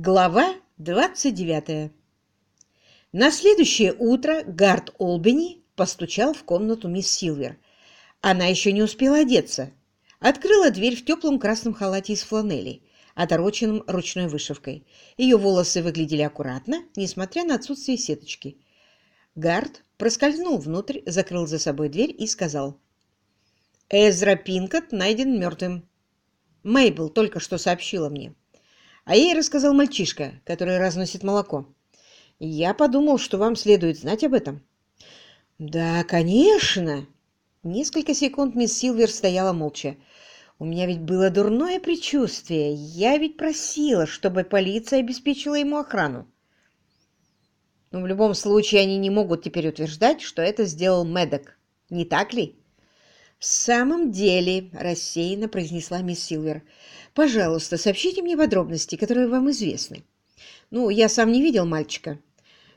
Глава 29. На следующее утро Гард Олбини постучал в комнату мисс Силвер. Она еще не успела одеться. Открыла дверь в теплом красном халате из фланели, отороченном ручной вышивкой. Ее волосы выглядели аккуратно, несмотря на отсутствие сеточки. Гард проскользнул внутрь, закрыл за собой дверь и сказал. «Эзра Пинкот найден мертвым. Мейбл только что сообщила мне». А ей рассказал мальчишка, который разносит молоко. Я подумал, что вам следует знать об этом. Да, конечно. Несколько секунд мисс Силвер стояла молча. У меня ведь было дурное предчувствие. Я ведь просила, чтобы полиция обеспечила ему охрану. Но в любом случае они не могут теперь утверждать, что это сделал Медок. Не так ли? «В самом деле», — рассеянно произнесла мисс Силвер, — «пожалуйста, сообщите мне подробности, которые вам известны. Ну, я сам не видел мальчика.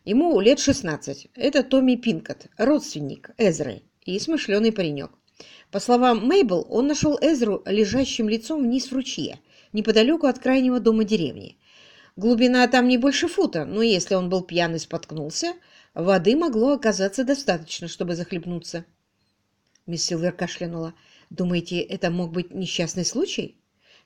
Ему лет шестнадцать. Это Томми Пинкот, родственник Эзры и смышленый паренек. По словам Мейбл, он нашел Эзру лежащим лицом вниз в ручье, неподалеку от крайнего дома деревни. Глубина там не больше фута, но если он был пьян и споткнулся, воды могло оказаться достаточно, чтобы захлебнуться. Мисс Силвер кашлянула. «Думаете, это мог быть несчастный случай?»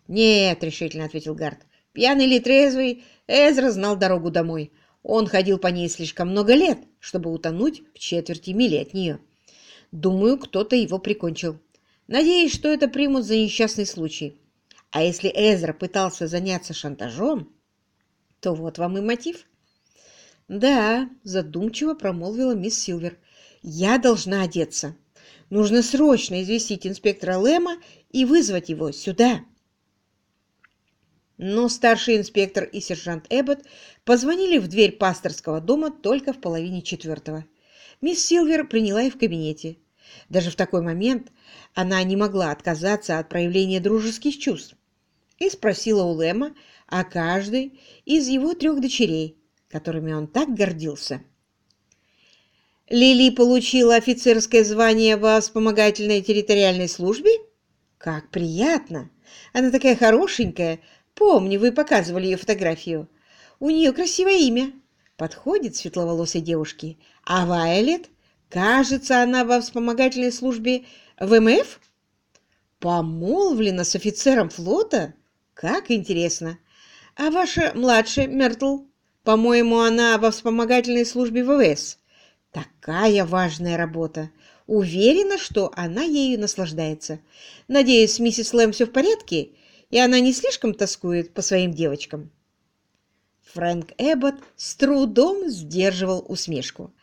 «Нет», — решительно ответил Гард. «Пьяный или трезвый, Эзра знал дорогу домой. Он ходил по ней слишком много лет, чтобы утонуть в четверти мили от нее. Думаю, кто-то его прикончил. Надеюсь, что это примут за несчастный случай. А если Эзра пытался заняться шантажом, то вот вам и мотив». «Да», — задумчиво промолвила мисс Силвер, — «я должна одеться». Нужно срочно известить инспектора Лэма и вызвать его сюда. Но старший инспектор и сержант Эббот позвонили в дверь пасторского дома только в половине четвертого. Мисс Силвер приняла их в кабинете. Даже в такой момент она не могла отказаться от проявления дружеских чувств и спросила у Лэма о каждой из его трех дочерей, которыми он так гордился. Лили получила офицерское звание во вспомогательной территориальной службе? Как приятно! Она такая хорошенькая. Помню, вы показывали ее фотографию. У нее красивое имя. Подходит светловолосой девушке. А Вайлет? Кажется, она во вспомогательной службе ВМФ? Помолвлена с офицером флота? Как интересно. А ваша младшая, Мертл? По-моему, она во вспомогательной службе ВВС. Такая важная работа. Уверена, что она ею наслаждается. Надеюсь, миссис Лэм все в порядке, и она не слишком тоскует по своим девочкам. Фрэнк Эббот с трудом сдерживал усмешку.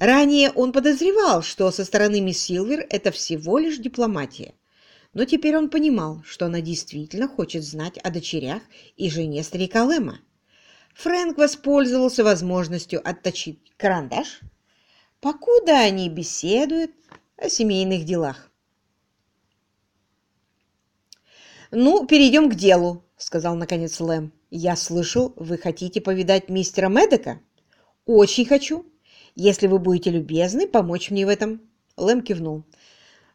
Ранее он подозревал, что со стороны мисс Силвер это всего лишь дипломатия. Но теперь он понимал, что она действительно хочет знать о дочерях и жене старика Лэма. Фрэнк воспользовался возможностью отточить карандаш, покуда они беседуют о семейных делах. «Ну, перейдем к делу», — сказал наконец Лэм. «Я слышал, вы хотите повидать мистера Медека?» «Очень хочу. Если вы будете любезны, помочь мне в этом». Лэм кивнул.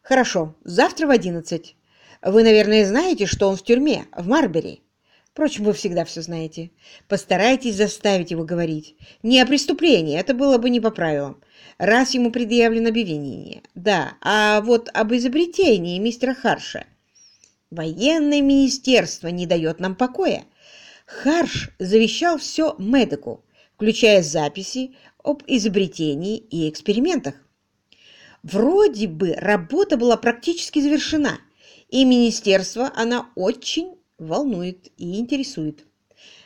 «Хорошо, завтра в одиннадцать. Вы, наверное, знаете, что он в тюрьме, в Марбери. Впрочем, вы всегда все знаете. Постарайтесь заставить его говорить. Не о преступлении, это было бы не по правилам раз ему предъявлено обвинение. Да, а вот об изобретении мистера Харша. Военное министерство не дает нам покоя. Харш завещал все Медику, включая записи об изобретении и экспериментах. Вроде бы работа была практически завершена, и министерство она очень волнует и интересует.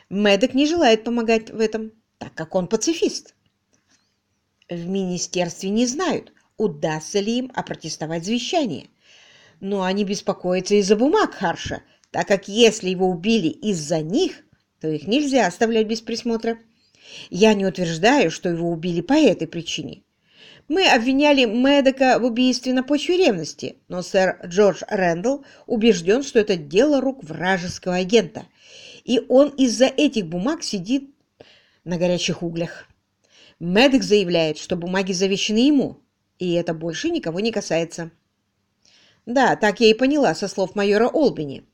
Медок не желает помогать в этом, так как он пацифист. В министерстве не знают, удастся ли им опротестовать завещание. Но они беспокоятся из-за бумаг Харша, так как если его убили из-за них, то их нельзя оставлять без присмотра. Я не утверждаю, что его убили по этой причине. Мы обвиняли Мэддока в убийстве на почве ревности, но сэр Джордж Рэндалл убежден, что это дело рук вражеского агента, и он из-за этих бумаг сидит на горячих углях. Мэддок заявляет, что бумаги завещены ему, и это больше никого не касается. Да, так я и поняла со слов майора Олбини.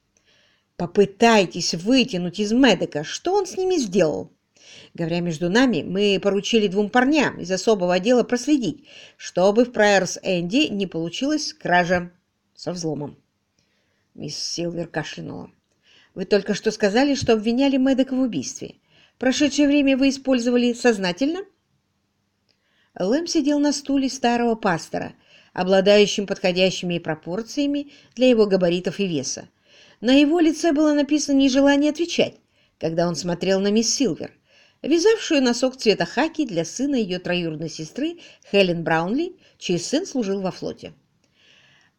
Попытайтесь вытянуть из Медека, что он с ними сделал. Говоря между нами, мы поручили двум парням из особого отдела проследить, чтобы в Прайерс Энди не получилось кража со взломом. Мисс Силвер кашлянула. Вы только что сказали, что обвиняли Медека в убийстве. Прошедшее время вы использовали сознательно? Лэм сидел на стуле старого пастора, обладающим подходящими пропорциями для его габаритов и веса. На его лице было написано нежелание отвечать, когда он смотрел на мисс Силвер, вязавшую носок цвета хаки для сына ее троюродной сестры Хелен Браунли, чей сын служил во флоте.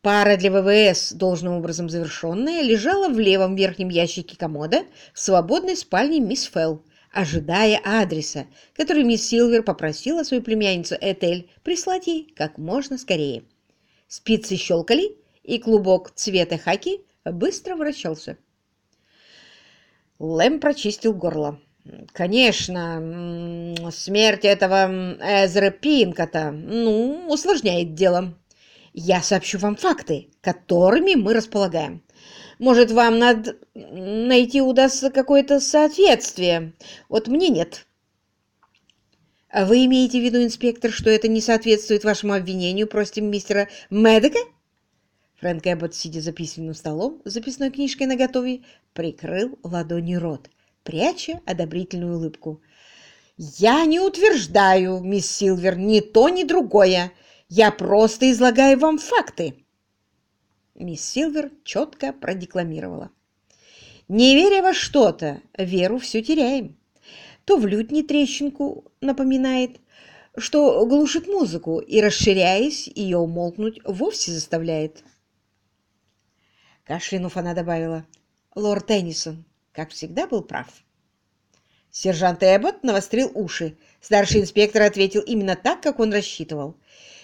Пара для ВВС, должным образом завершенная, лежала в левом верхнем ящике комода в свободной спальне мисс Фелл, ожидая адреса, который мисс Силвер попросила свою племянницу Этель прислать ей как можно скорее. Спицы щелкали, и клубок цвета хаки быстро вращался. Лэм прочистил горло. «Конечно, смерть этого Эзра Пинкота, ну, усложняет дело». Я сообщу вам факты, которыми мы располагаем. Может, вам надо найти удастся какое-то соответствие. Вот мне нет. Вы имеете в виду, инспектор, что это не соответствует вашему обвинению против мистера Медека? Фрэнк Эббот, сидя за письменным столом записной книжкой наготове, прикрыл ладонью рот, пряча одобрительную улыбку. «Я не утверждаю, мисс Силвер, ни то, ни другое. Я просто излагаю вам факты. Мисс Силвер четко продекламировала. Не веря во что-то, веру всю теряем. То в лютни трещинку напоминает, что глушит музыку и, расширяясь, ее умолкнуть вовсе заставляет. Кашлянув, она добавила, лорд Теннисон, как всегда, был прав. Сержант Эббот навострил уши. Старший инспектор ответил именно так, как он рассчитывал.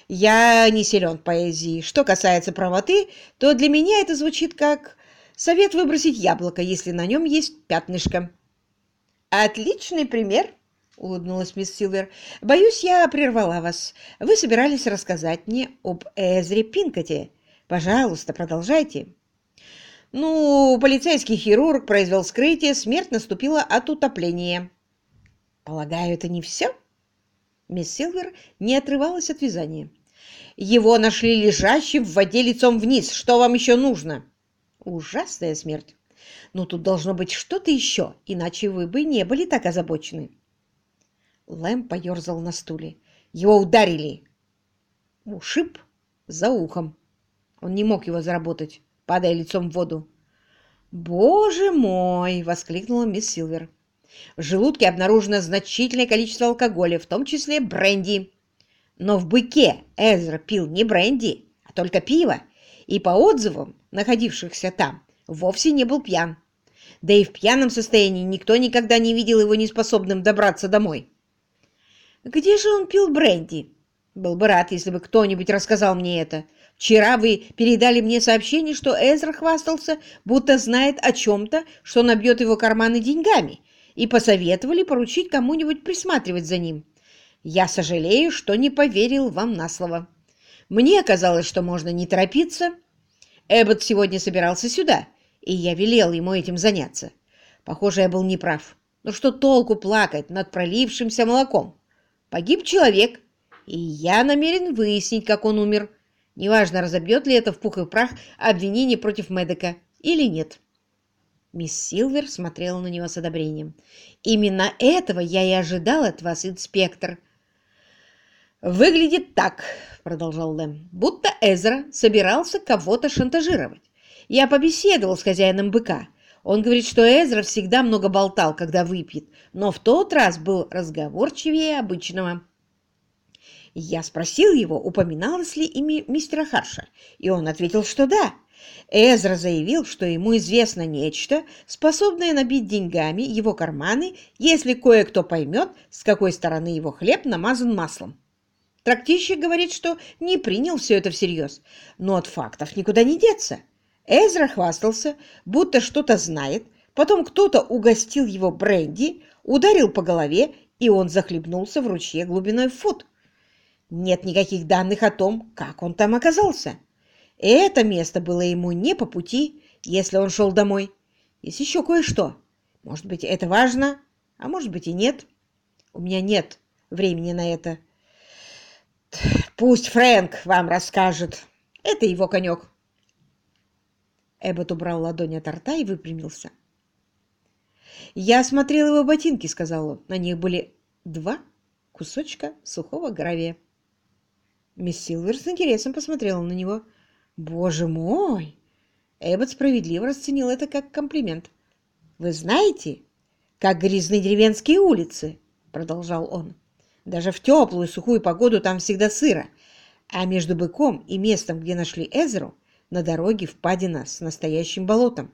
Я не силен в поэзии. Что касается правоты, то для меня это звучит как совет выбросить яблоко, если на нем есть пятнышко. Отличный пример, улыбнулась мисс Силвер. Боюсь, я прервала вас. Вы собирались рассказать мне об Эзре Пинкоте. Пожалуйста, продолжайте. Ну, полицейский хирург произвел вскрытие, смерть наступила от утопления. Полагаю, это не все? Мисс Силвер не отрывалась от вязания. Его нашли лежащим в воде лицом вниз. Что вам еще нужно? Ужасная смерть. Но тут должно быть что-то еще, иначе вы бы не были так озабочены. Лэм поерзал на стуле. Его ударили. Ушиб за ухом. Он не мог его заработать, падая лицом в воду. «Боже мой!» — воскликнула мисс Силвер. В желудке обнаружено значительное количество алкоголя, в том числе бренди. Но в быке Эзра пил не бренди, а только пиво, и по отзывам находившихся там вовсе не был пьян. Да и в пьяном состоянии никто никогда не видел его неспособным добраться домой. «Где же он пил бренди?» «Был бы рад, если бы кто-нибудь рассказал мне это. Вчера вы передали мне сообщение, что Эзра хвастался, будто знает о чем-то, что набьет его карманы деньгами, и посоветовали поручить кому-нибудь присматривать за ним. Я сожалею, что не поверил вам на слово. Мне казалось, что можно не торопиться. Эббот сегодня собирался сюда, и я велел ему этим заняться. Похоже, я был неправ. Но что толку плакать над пролившимся молоком? Погиб человек, и я намерен выяснить, как он умер. Неважно, разобьет ли это в пух и прах обвинение против Медека или нет. Мисс Силвер смотрела на него с одобрением. «Именно этого я и ожидал от вас, инспектор. «Выглядит так», — продолжал Лэм, — «будто Эзра собирался кого-то шантажировать. Я побеседовал с хозяином быка. Он говорит, что Эзра всегда много болтал, когда выпьет, но в тот раз был разговорчивее обычного». Я спросил его, упоминалось ли имя мистера Харша, и он ответил, что да. Эзра заявил, что ему известно нечто, способное набить деньгами его карманы, если кое-кто поймет, с какой стороны его хлеб намазан маслом. Трактищик говорит, что не принял все это всерьез, но от фактов никуда не деться. Эзра хвастался, будто что-то знает, потом кто-то угостил его бренди, ударил по голове, и он захлебнулся в ручье глубиной в фут. Нет никаких данных о том, как он там оказался. Это место было ему не по пути, если он шел домой. есть еще кое-что. Может быть, это важно, а может быть и нет. У меня нет времени на это. Пусть Фрэнк вам расскажет. Это его конек. Эббот убрал ладонь от рта и выпрямился. «Я осмотрел его ботинки», — сказал он. На них были два кусочка сухого гравия. Мисс Силвер с интересом посмотрела на него. «Боже мой!» Эббот справедливо расценил это как комплимент. «Вы знаете, как грязны деревенские улицы?» — продолжал он. «Даже в теплую сухую погоду там всегда сыро, а между быком и местом, где нашли Эзеру, на дороге впадина с настоящим болотом.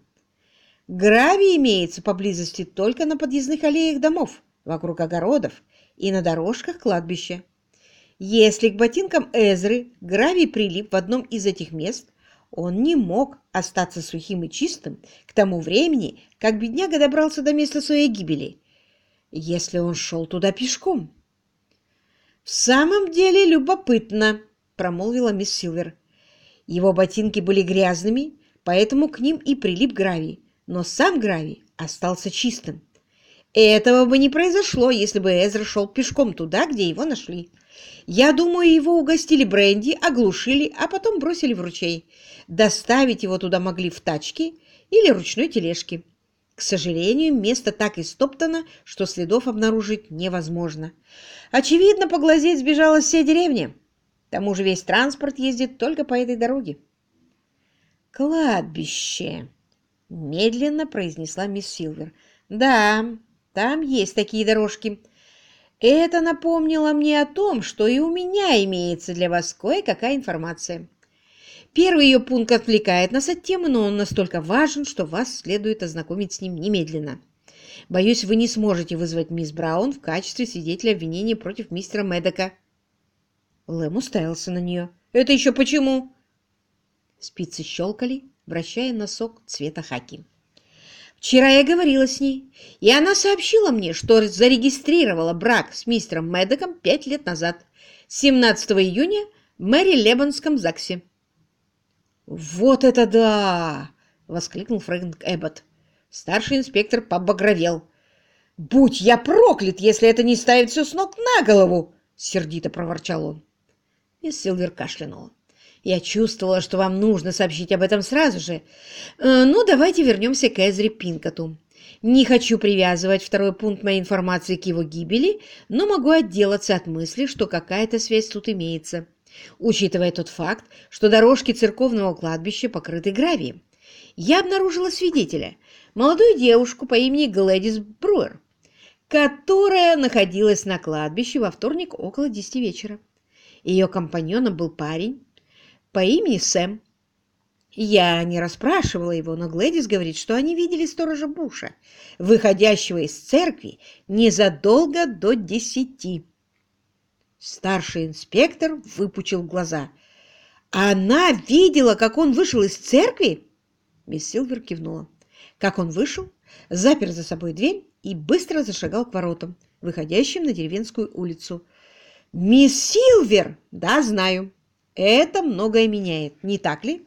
Гравий имеется поблизости только на подъездных аллеях домов, вокруг огородов и на дорожках кладбища. Если к ботинкам Эзры гравий прилип в одном из этих мест, он не мог остаться сухим и чистым к тому времени, как бедняга добрался до места своей гибели, если он шел туда пешком. «В самом деле любопытно», — промолвила мисс Силвер. Его ботинки были грязными, поэтому к ним и прилип гравий, но сам гравий остался чистым. Этого бы не произошло, если бы Эзра шел пешком туда, где его нашли. Я думаю, его угостили бренди, оглушили, а потом бросили в ручей. Доставить его туда могли в тачке или ручной тележке. К сожалению, место так истоптано, что следов обнаружить невозможно. Очевидно, поглазеть сбежала вся деревня. К тому же весь транспорт ездит только по этой дороге. «Кладбище!» — медленно произнесла мисс Силвер. «Да, там есть такие дорожки. Это напомнило мне о том, что и у меня имеется для вас кое-какая информация. Первый ее пункт отвлекает нас от темы, но он настолько важен, что вас следует ознакомить с ним немедленно. Боюсь, вы не сможете вызвать мисс Браун в качестве свидетеля обвинения против мистера Медока. Лэм уставился на нее. «Это еще почему?» Спицы щелкали, вращая носок цвета хаки. «Вчера я говорила с ней, и она сообщила мне, что зарегистрировала брак с мистером Мэддоком пять лет назад, 17 июня в Мэри Лебанском ЗАГСе». «Вот это да!» — воскликнул Фрэнк Эббот. Старший инспектор побагровел. «Будь я проклят, если это не ставит все с ног на голову!» — сердито проворчал он. Мисс Силвер кашлянула. «Я чувствовала, что вам нужно сообщить об этом сразу же. Э, ну, давайте вернемся к Эзри Пинкоту. Не хочу привязывать второй пункт моей информации к его гибели, но могу отделаться от мысли, что какая-то связь тут имеется, учитывая тот факт, что дорожки церковного кладбища покрыты гравием. Я обнаружила свидетеля, молодую девушку по имени Глэдис Бруер, которая находилась на кладбище во вторник около десяти вечера. Ее компаньоном был парень по имени Сэм. Я не расспрашивала его, но Глэдис говорит, что они видели сторожа Буша, выходящего из церкви незадолго до десяти. Старший инспектор выпучил глаза. «Она видела, как он вышел из церкви?» Мисс Силвер кивнула. Как он вышел, запер за собой дверь и быстро зашагал к воротам, выходящим на деревенскую улицу. «Мисс Силвер!» «Да, знаю. Это многое меняет, не так ли?»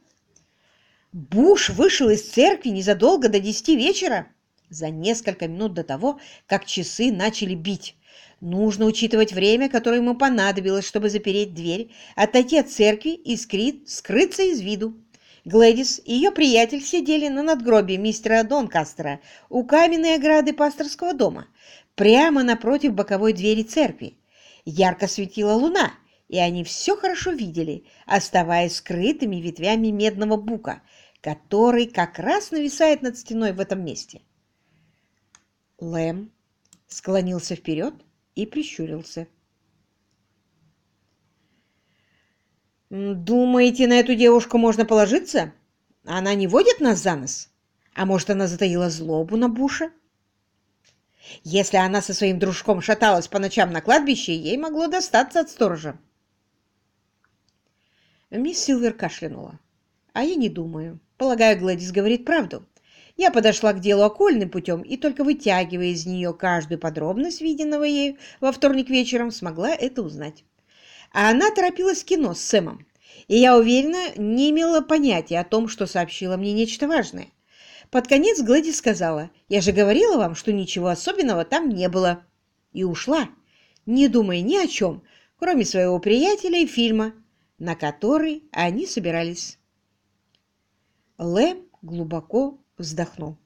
Буш вышел из церкви незадолго до десяти вечера, за несколько минут до того, как часы начали бить. Нужно учитывать время, которое ему понадобилось, чтобы запереть дверь, отойти от церкви и скрыться из виду. Глэдис и ее приятель сидели на надгробии мистера Донкастера у каменной ограды пасторского дома, прямо напротив боковой двери церкви. Ярко светила луна, и они все хорошо видели, оставаясь скрытыми ветвями медного бука, который как раз нависает над стеной в этом месте. Лэм склонился вперед и прищурился. «Думаете, на эту девушку можно положиться? Она не водит нас за нос? А может, она затаила злобу на Буша?» Если она со своим дружком шаталась по ночам на кладбище, ей могло достаться от сторожа. Мисс Силвер кашлянула. А я не думаю. Полагаю, Гладис говорит правду. Я подошла к делу окольным путем и только вытягивая из нее каждую подробность, виденного ею во вторник вечером, смогла это узнать. А она торопилась в кино с Сэмом, и я уверена, не имела понятия о том, что сообщила мне нечто важное. Под конец Глэдис сказала, «Я же говорила вам, что ничего особенного там не было». И ушла, не думая ни о чем, кроме своего приятеля и фильма, на который они собирались. Лэм глубоко вздохнул.